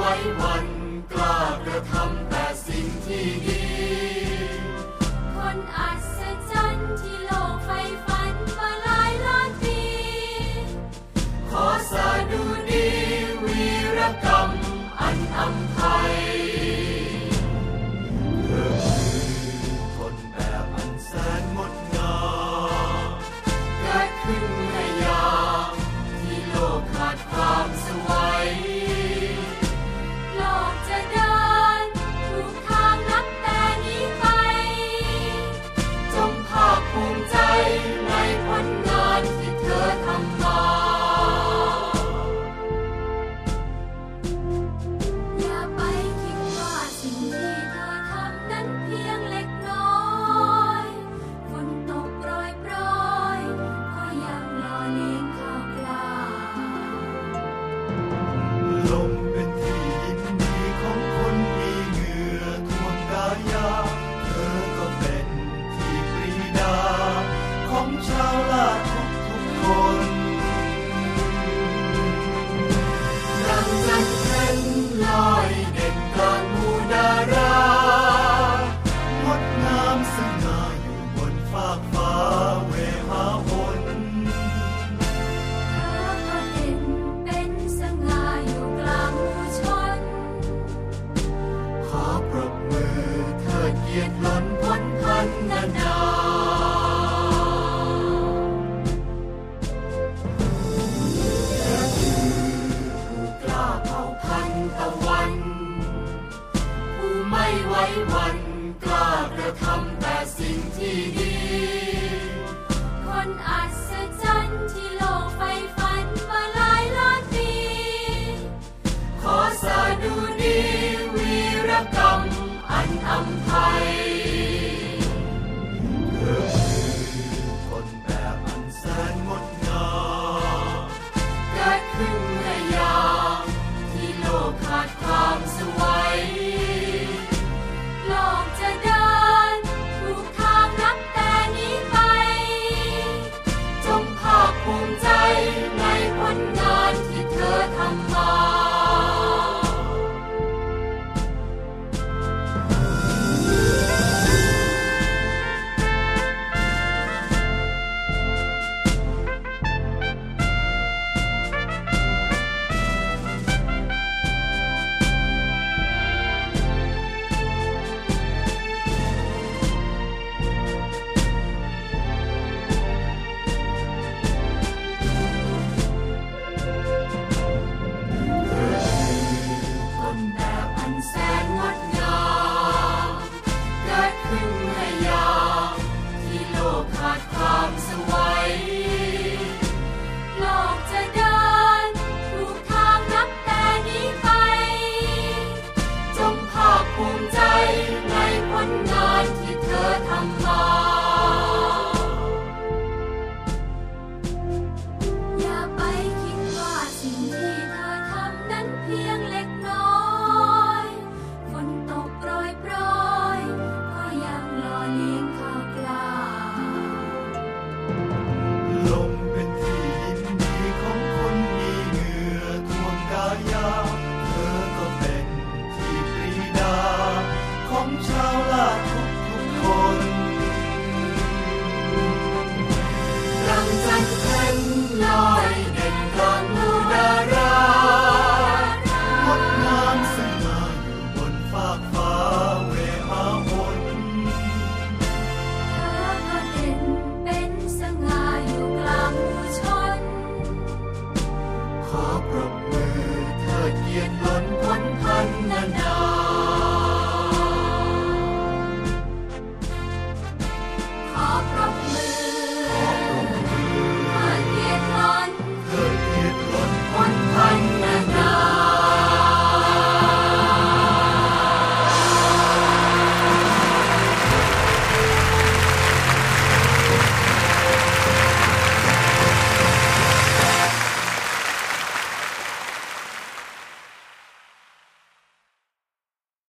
ไว้วันกล้ากระทำแต่สิ่งที่ดี ไว้วันกล้ากระทำแต่สิ่งที่ดี คนอัศจรรย์ที่โลกไปฝันมาหลายล้านปี ขอสาดุนีวีรกรรมอันอำไพ Come on. สวัยกจะเดินถูกทางนับแต่นี้ไป จงภาคภูมิใจในผลงานที่เธอทำมาอย่าไปคิดว่าสิ่งที่เธอทำนั้นเพียง